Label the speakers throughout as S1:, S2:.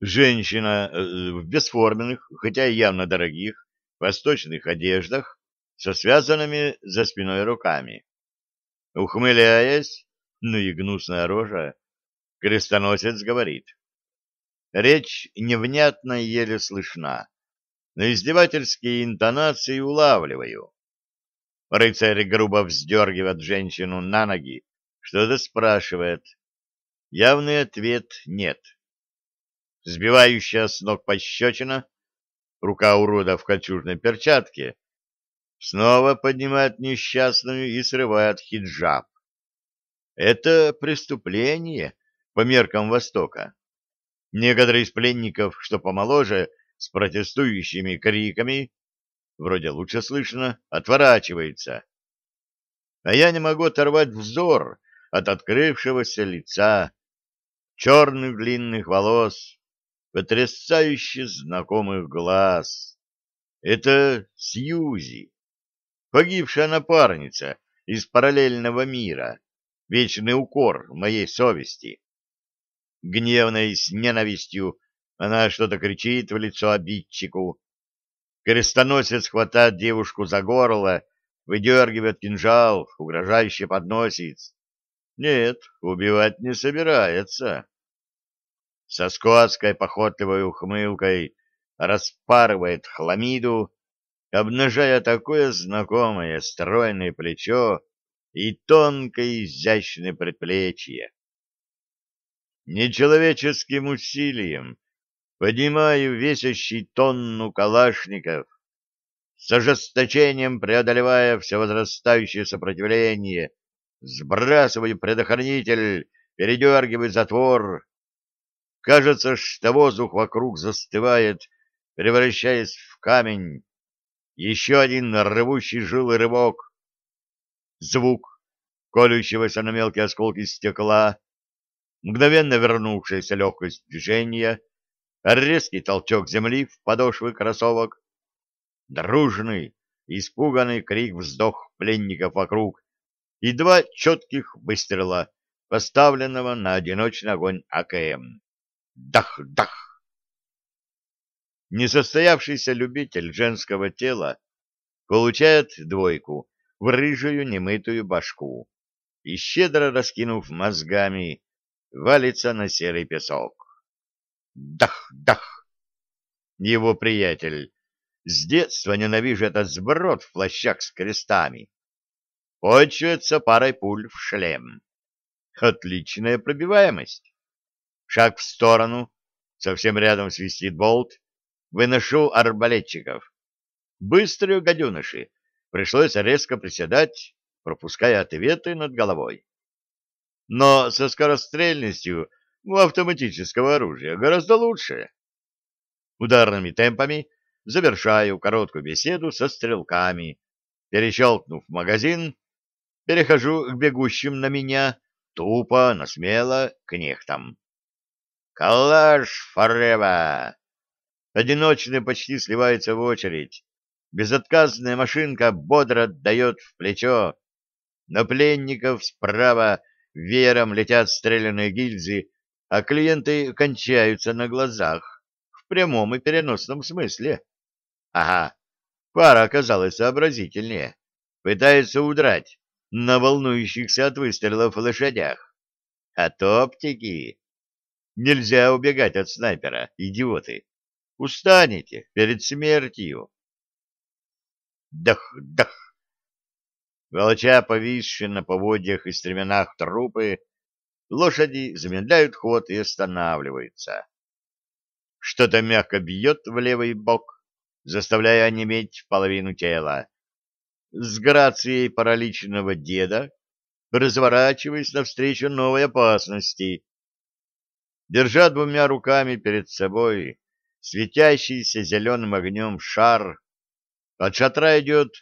S1: Женщина э, в бесформенных, хотя и явно дорогих, восточных одеждах со связанными за спиной руками. Ухмыляясь, ну и гнусная рожа, крестоносец говорит. Речь невнятно еле слышна, но издевательские интонации улавливаю. Рыцарь грубо вздергивает женщину на ноги, что-то спрашивает. Явный ответ нет. Сбивающая с ног пощечина, рука урода в кольчужной перчатке, снова поднимает несчастную и срывает хиджаб. Это преступление по меркам Востока. Некоторые из пленников, что помоложе, с протестующими криками, вроде лучше слышно, отворачивается. А я не могу оторвать взор от открывшегося лица, черных длинных волос, потрясающе знакомых глаз. Это Сьюзи, погибшая напарница из параллельного мира, вечный укор моей совести. Гневной с ненавистью она что-то кричит в лицо обидчику. Крестоносец хватает девушку за горло, выдергивает кинжал, угрожающе подносит. Нет, убивать не собирается. Со скотской похотливой ухмылкой распарывает хламиду, обнажая такое знакомое стройное плечо и тонкое изящное предплечье. Нечеловеческим усилием поднимаю весящий тонну калашников, с ожесточением преодолевая все возрастающее сопротивление, сбрасываю предохранитель, передергиваю затвор. Кажется, что воздух вокруг застывает, превращаясь в камень. Еще один рвущий жилый рывок. Звук колющегося на мелкие осколки стекла, мгновенно вернувшаяся легкость движения, резкий толчок земли в подошвы кроссовок, дружный, испуганный крик-вздох пленников вокруг и два четких выстрела, поставленного на одиночный огонь АКМ. Дах-дах! Несостоявшийся любитель женского тела получает двойку в рыжую немытую башку и, щедро раскинув мозгами, валится на серый песок. Дах-дах! Его приятель. С детства ненавижу этот сброд в плащах с крестами. Почуется парой пуль в шлем. Отличная пробиваемость. Шаг в сторону, совсем рядом свистит болт. Выношу арбалетчиков. Быстрые гадюныши. Пришлось резко приседать, пропуская ответы над головой но со скорострельностью у автоматического оружия гораздо лучше. Ударными темпами завершаю короткую беседу со стрелками, перещелкнув магазин, перехожу к бегущим на меня, тупо, но смело, к нехтам. «Калаш форева!» Одиночный почти сливается в очередь. Безотказная машинка бодро отдает в плечо. На пленников справа веером летят стрелянные гильзы, а клиенты кончаются на глазах, в прямом и переносном смысле. Ага, пара оказалась сообразительнее, пытается удрать на волнующихся от выстрелов лошадях. От оптики. Нельзя убегать от снайпера, идиоты. Устанете перед смертью. Дах, дах, Волоча повисшие на поводьях и стременах трупы, лошади замедляют ход и останавливаются. Что-то мягко бьет в левый бок, заставляя онеметь половину тела. С грацией параличного деда, разворачиваясь навстречу новой опасности, держа двумя руками перед собой светящийся зеленым огнем шар, от шатра идет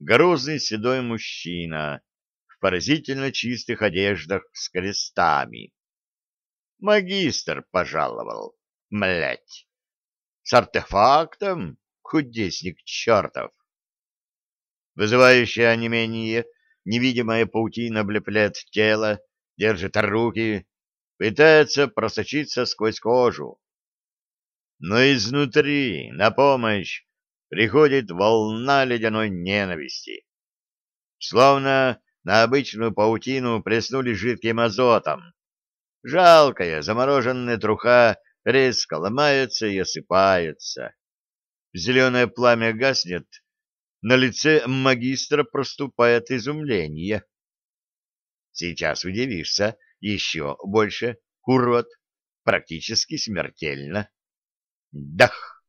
S1: грузный седой мужчина в поразительно чистых одеждах с крестами. Магистр пожаловал, млять. С артефактом, кудесник чертов. Вызывающее онемение, невидимая паутина облепляет тело, держит руки, пытается просочиться сквозь кожу. но изнутри на помощь приходит волна ледяной ненависти. Словно на обычную паутину преснули жидким азотом. Жалкая замороженная труха резко ломается и осыпается. Зеленое пламя гаснет, на лице магистра проступает изумление. Сейчас удивишься еще больше, урод, практически смертельно. Дах!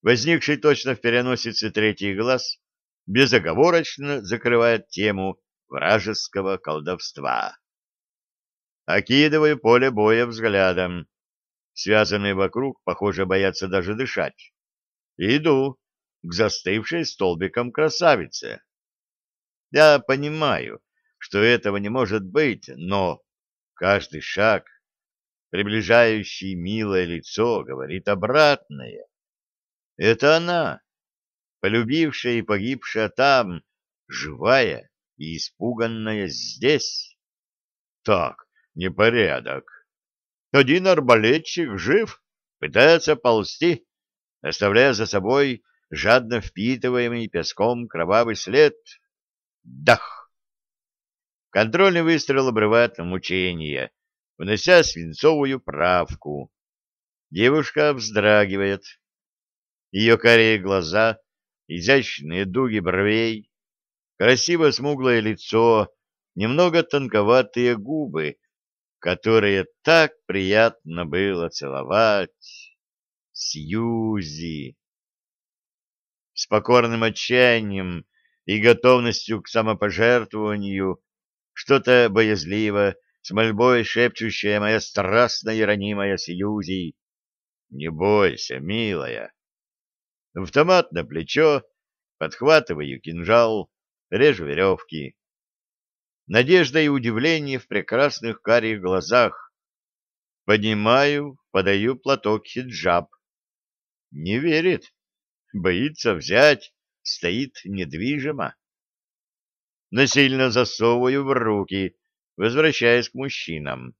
S1: Возникший точно в переносице третий глаз безоговорочно закрывает тему вражеского колдовства. Окидываю поле боя взглядом. Связанные вокруг, похоже, боятся даже дышать. Иду к застывшей столбиком красавице. Я понимаю, что этого не может быть, но каждый шаг приближающий милое лицо, говорит обратное. Это она, полюбившая и погибшая там, живая и испуганная здесь. Так, непорядок. Один арбалетчик жив, пытается ползти, оставляя за собой жадно впитываемый песком кровавый след. Дах! Контрольный выстрел обрывает мучение, внося свинцовую правку. Девушка вздрагивает. Ее карие глаза, изящные дуги бровей, красиво смуглое лицо, немного тонковатые губы, которые так приятно было целовать. Сьюзи! С покорным отчаянием и готовностью к самопожертвованию, что-то боязливо с мольбой шепчущая моя страстная и ранимая Сьюзи. Не бойся, милая. Автомат на плечо, подхватываю кинжал, режу веревки. Надежда и удивление в прекрасных карих глазах. Поднимаю, подаю платок хиджаб. Не верит, боится взять, стоит недвижимо. Насильно засовываю в руки возвращаясь к мужчинам.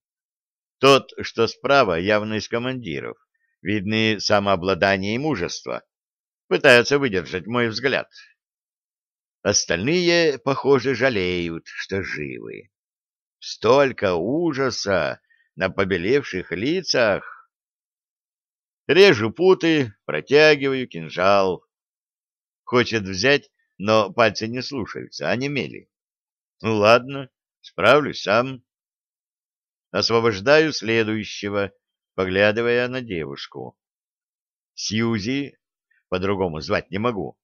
S1: Тот, что справа, явно из командиров, видны самообладание и мужество, пытаются выдержать мой взгляд. Остальные, похоже, жалеют, что живы. Столько ужаса на побелевших лицах. Режу путы, протягиваю кинжал. Хочет взять, но пальцы не слушаются, они мели. Ну ладно, Справлюсь сам. Освобождаю следующего, поглядывая на девушку. Сьюзи, по-другому звать не могу,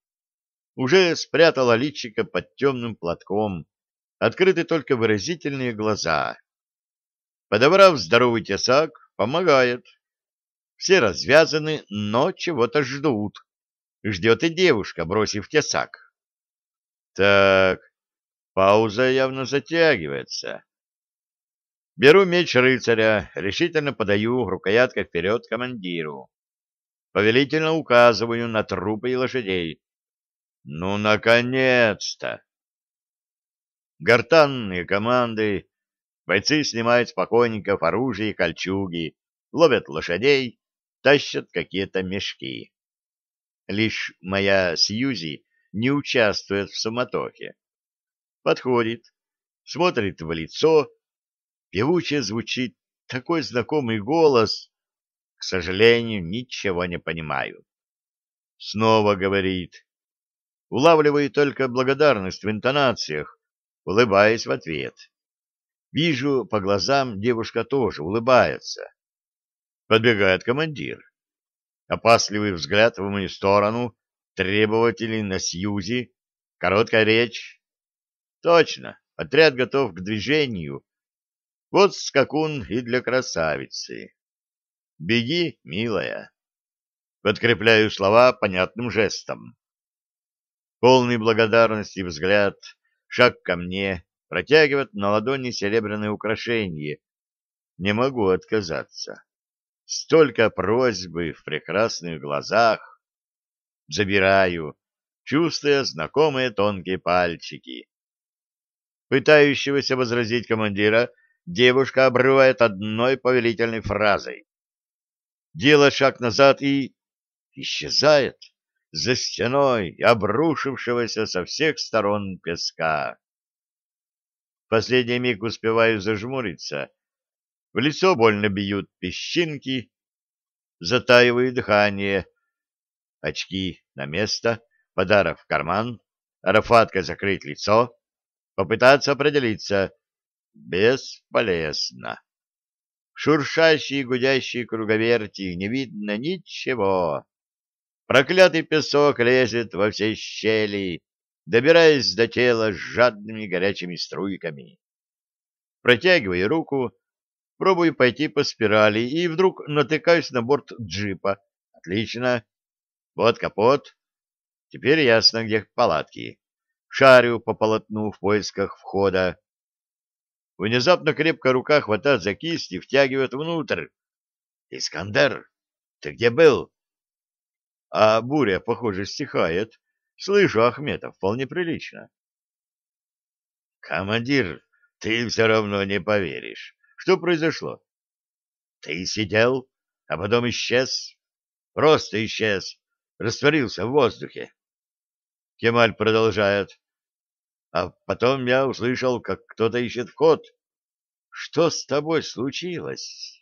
S1: уже спрятала личико под темным платком, открыты только выразительные глаза. Подобрав здоровый тесак, помогает. Все развязаны, но чего-то ждут. Ждет и девушка, бросив тесак. Так, Пауза явно затягивается. Беру меч рыцаря, решительно подаю рукояткой вперед командиру. Повелительно указываю на трупы и лошадей. Ну, наконец-то! Гортанные команды. Бойцы снимают с покойников оружие и кольчуги, ловят лошадей, тащат какие-то мешки. Лишь моя Сьюзи не участвует в суматохе подходит, смотрит в лицо, певуче звучит такой знакомый голос. К сожалению, ничего не понимаю. Снова говорит. Улавливаю только благодарность в интонациях, улыбаясь в ответ. Вижу по глазам, девушка тоже улыбается. Подбегает командир. Опасливый взгляд в мою сторону, требовательный на Сьюзи, короткая речь, Точно, отряд готов к движению. Вот скакун и для красавицы. Беги, милая. Подкрепляю слова понятным жестом. Полный благодарности взгляд, шаг ко мне, протягивает на ладони серебряное украшение. Не могу отказаться. Столько просьбы в прекрасных глазах. Забираю, чувствуя знакомые тонкие пальчики. Пытающегося возразить командира девушка обрывает одной повелительной фразой. делает шаг назад и исчезает за стеной обрушившегося со всех сторон песка. Последний миг успеваю зажмуриться. В лицо больно бьют песчинки, затаиваю дыхание. Очки на место, подарок в карман, арафатка закрыть лицо, попытаться определиться. Бесполезно. Шуршащие гудящие круговерти, не видно ничего. Проклятый песок лезет во все щели, добираясь до тела с жадными горячими струйками. Протягиваю руку, пробую пойти по спирали и вдруг натыкаюсь на борт джипа. Отлично. Вот капот. Теперь ясно, где палатки. Шарю по полотну в поисках входа. Внезапно крепкая рука хватает за кисть и втягивает внутрь. «Искандер, ты где был?» А буря, похоже, стихает. Слышу, Ахметов, вполне прилично. Командир, ты все равно не поверишь. Что произошло? Ты сидел, а потом исчез. Просто исчез. Растворился в воздухе. Кемаль продолжает. А потом я услышал, как кто-то ищет вход. Что с тобой случилось?